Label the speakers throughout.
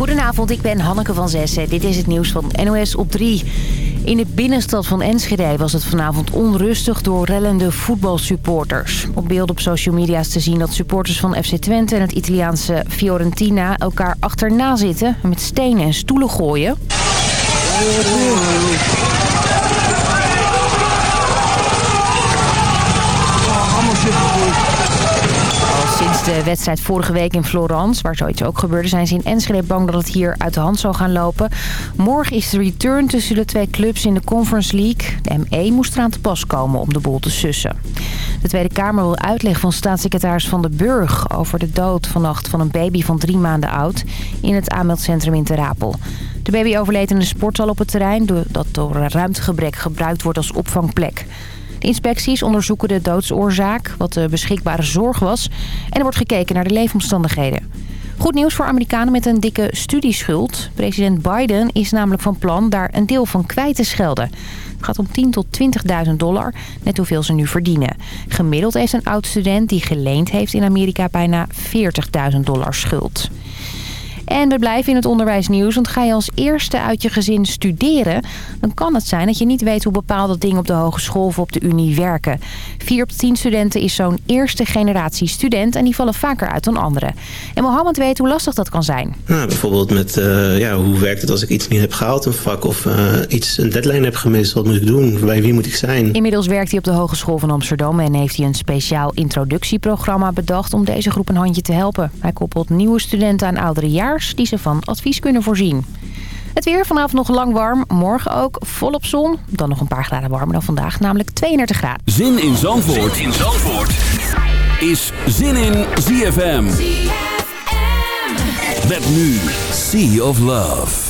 Speaker 1: Goedenavond, ik ben Hanneke van Zessen. Dit is het nieuws van NOS op 3. In de binnenstad van Enschede was het vanavond onrustig door rellende voetbalsupporters. Op beelden op social media is te zien dat supporters van FC Twente en het Italiaanse Fiorentina elkaar achterna zitten... en met stenen en stoelen gooien. De wedstrijd vorige week in Florence, waar zoiets ook gebeurde... zijn ze in Enschede bang dat het hier uit de hand zou gaan lopen. Morgen is de return tussen de twee clubs in de Conference League. De ME moest eraan te pas komen om de boel te sussen. De Tweede Kamer wil uitleg van staatssecretaris Van den Burg... over de dood vannacht van een baby van drie maanden oud... in het aanmeldcentrum in Terapel. De baby overleed in een sporthal op het terrein... dat door ruimtegebrek gebruikt wordt als opvangplek. Inspecties onderzoeken de doodsoorzaak, wat de beschikbare zorg was... en er wordt gekeken naar de leefomstandigheden. Goed nieuws voor Amerikanen met een dikke studieschuld. President Biden is namelijk van plan daar een deel van kwijt te schelden. Het gaat om 10 tot 20.000 dollar, net hoeveel ze nu verdienen. Gemiddeld heeft een oud-student die geleend heeft in Amerika bijna 40.000 dollar schuld. En we blijven in het onderwijsnieuws, want ga je als eerste uit je gezin studeren... dan kan het zijn dat je niet weet hoe bepaalde dingen op de hogeschool of op de unie werken. Vier op tien studenten is zo'n eerste generatie student en die vallen vaker uit dan anderen. En Mohammed weet hoe lastig dat kan zijn.
Speaker 2: Nou, bijvoorbeeld met uh, ja, hoe werkt het als ik iets niet heb gehaald, een vak... of uh, iets, een deadline heb gemist, wat moet ik doen, bij wie moet ik zijn?
Speaker 1: Inmiddels werkt hij op de Hogeschool van Amsterdam... en heeft hij een speciaal introductieprogramma bedacht om deze groep een handje te helpen. Hij koppelt nieuwe studenten aan oudere die ze van advies kunnen voorzien. Het weer vanavond nog lang warm. Morgen ook volop zon. Dan nog een paar graden warmer dan vandaag, namelijk 32 graden.
Speaker 3: Zin in Zandvoort, zin in Zandvoort. is Zin in ZFM. ZFM. Met nu Sea of Love.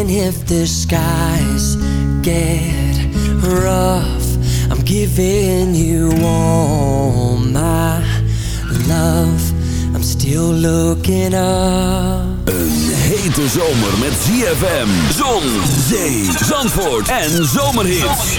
Speaker 4: Even if the skies get rough I'm giving you all my love. I'm still looking up.
Speaker 5: Een hete zomer met ZFM, zon, zee, zandvoort en zomerhits.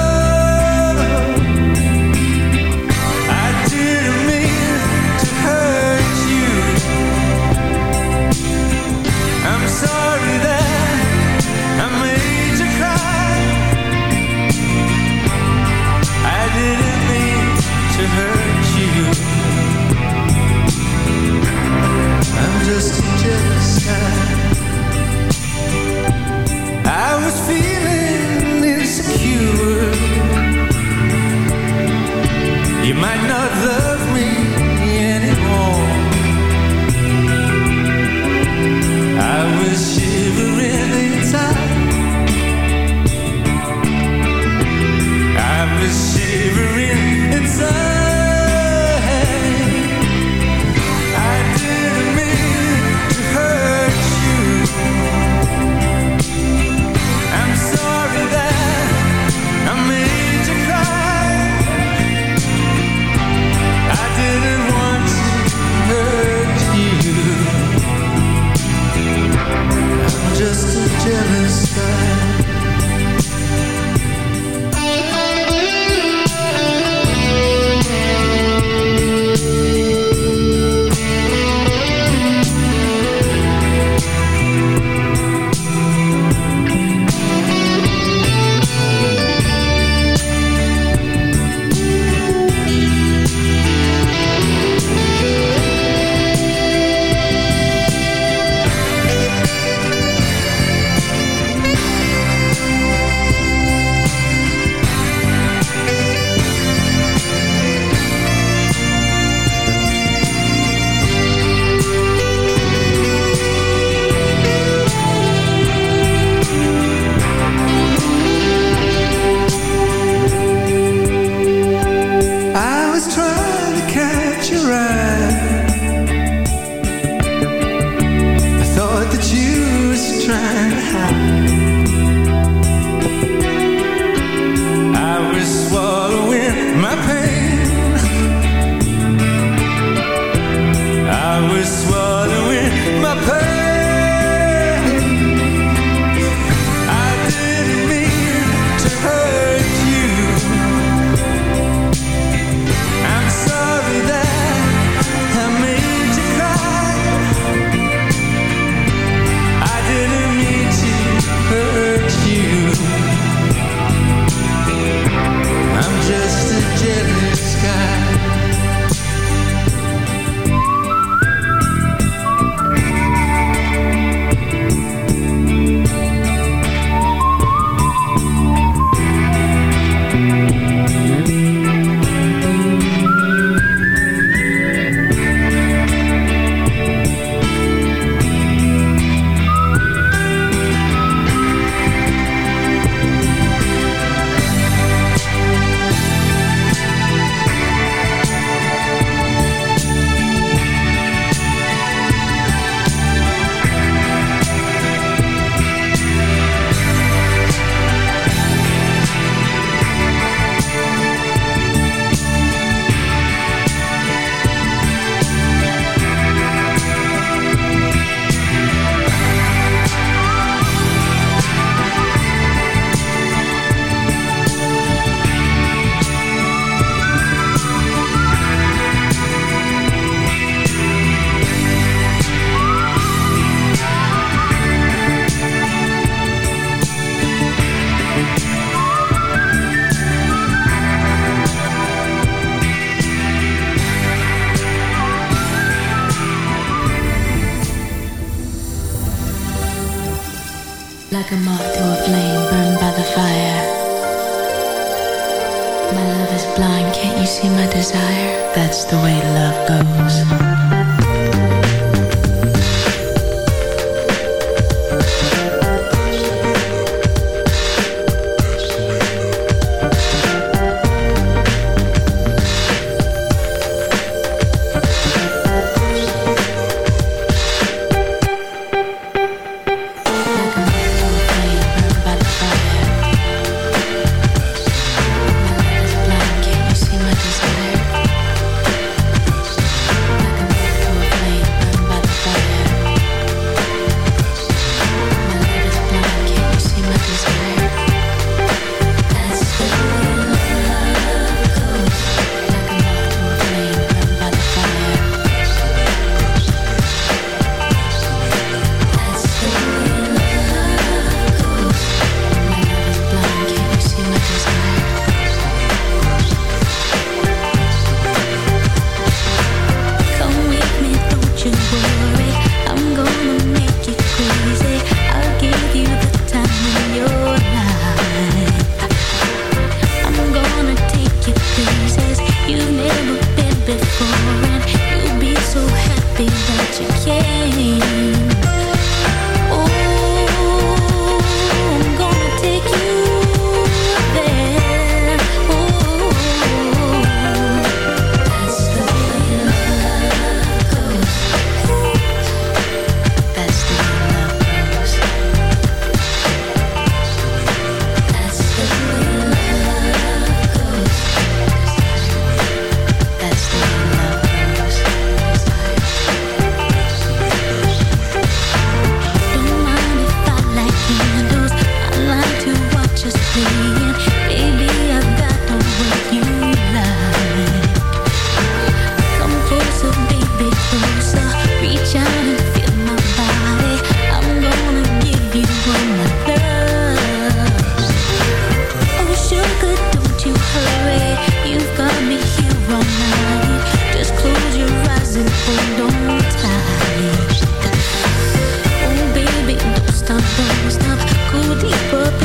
Speaker 6: van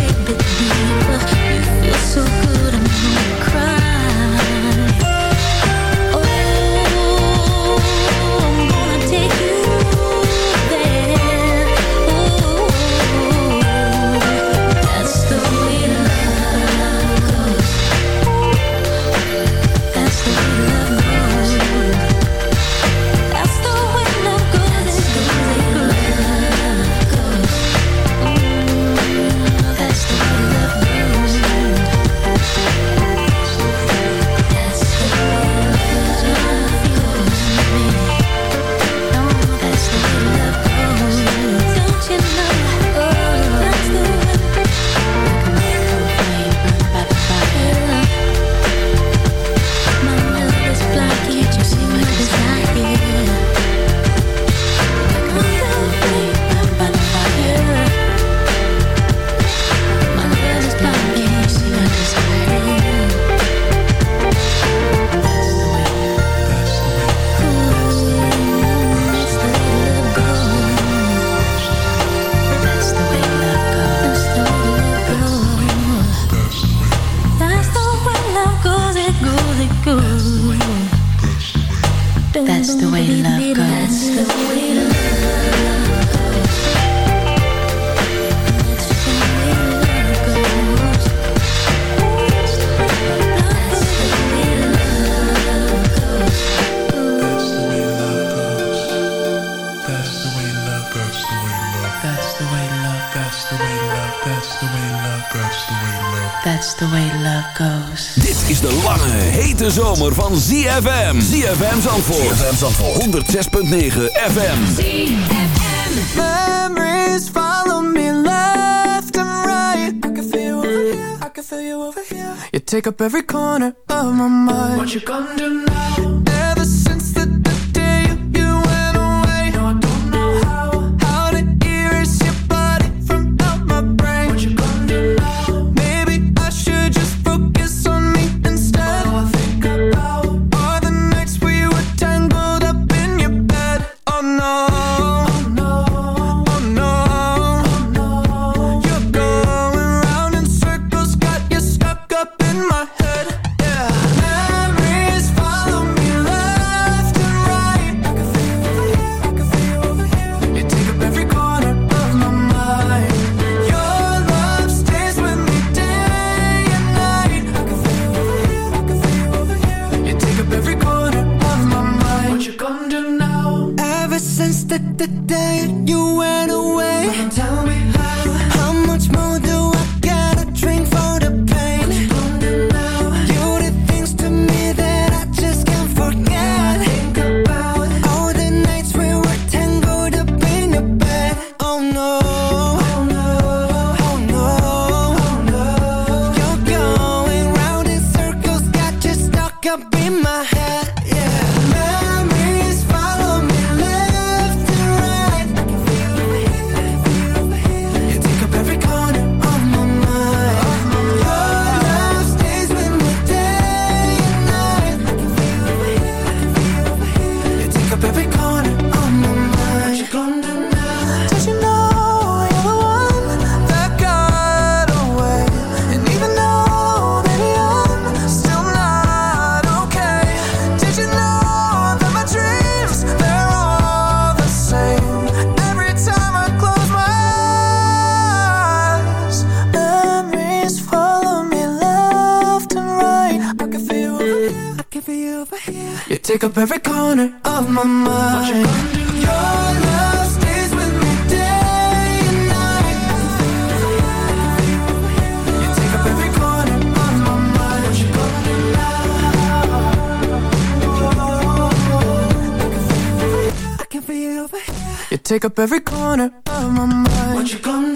Speaker 6: ZFM. Zandvoort. ZFM Zandvoort. 106.9 FM. ZFM.
Speaker 7: Memories follow me left and right. I can feel you over here. I can feel you over here. You take up every corner of my mind. What you gonna do now? Take up every corner of my mind. Your love stays with me day and night. You take up every corner of my mind. I can feel you over here. You take up every corner of my mind. What you gonna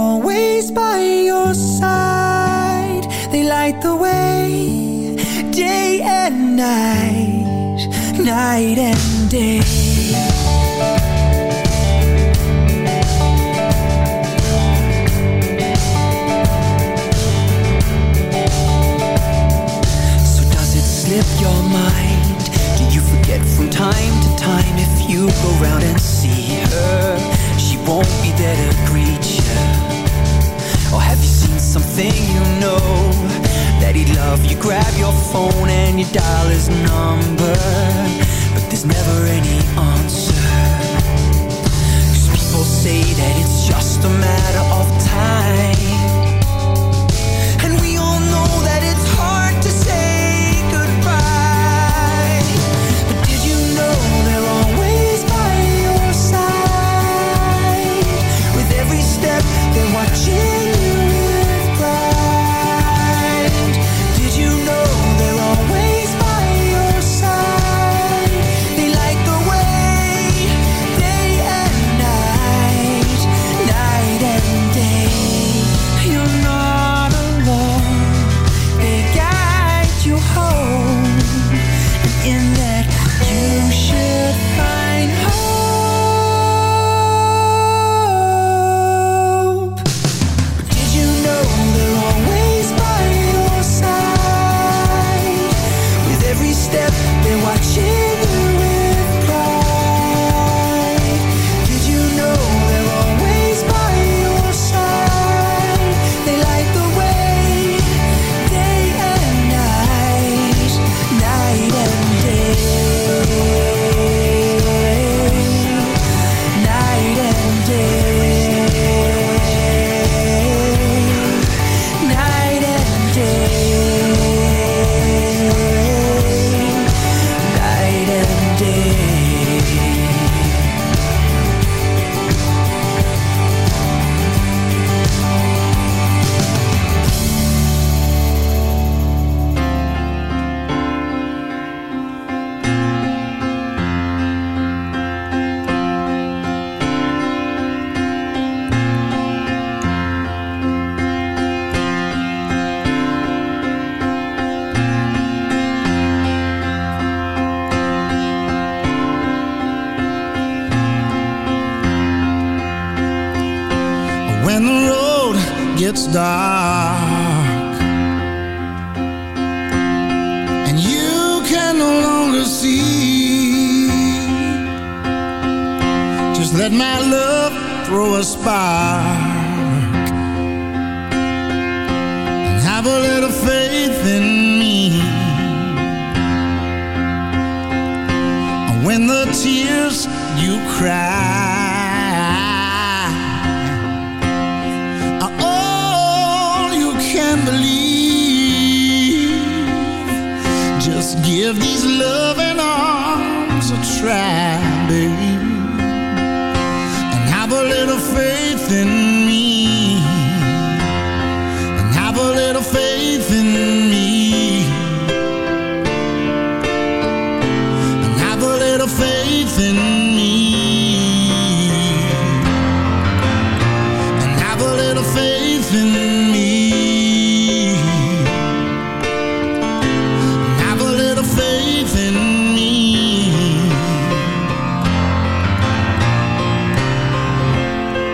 Speaker 7: Night and day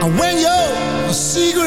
Speaker 8: When your secret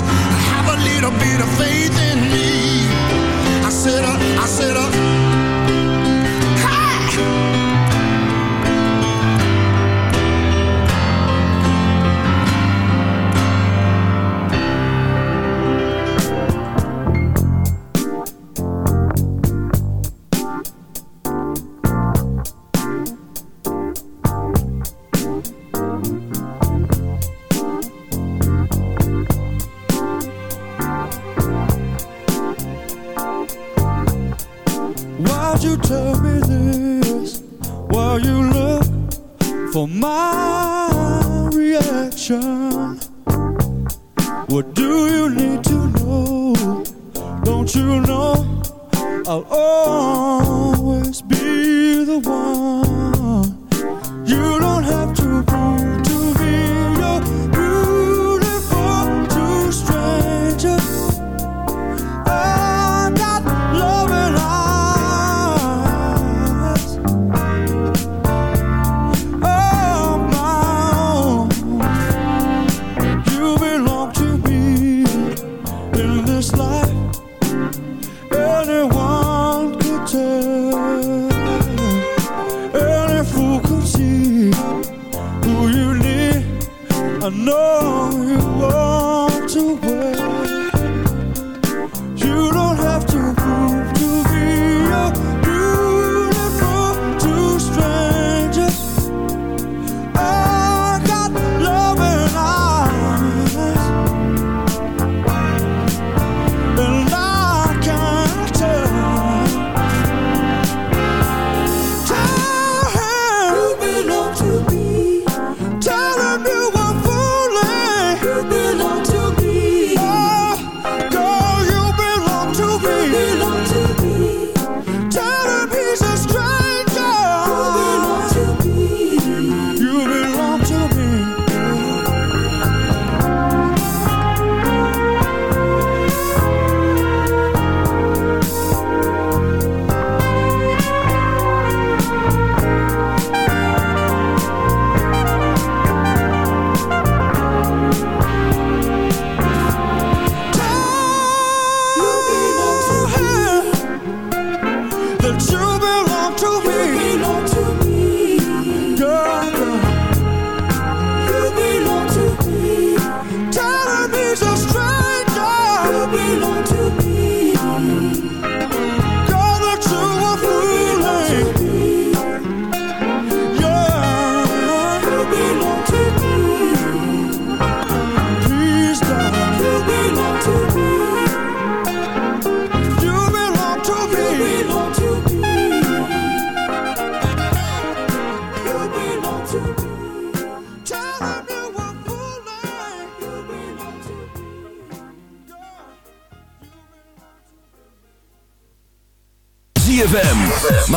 Speaker 8: Have a little bit of faith in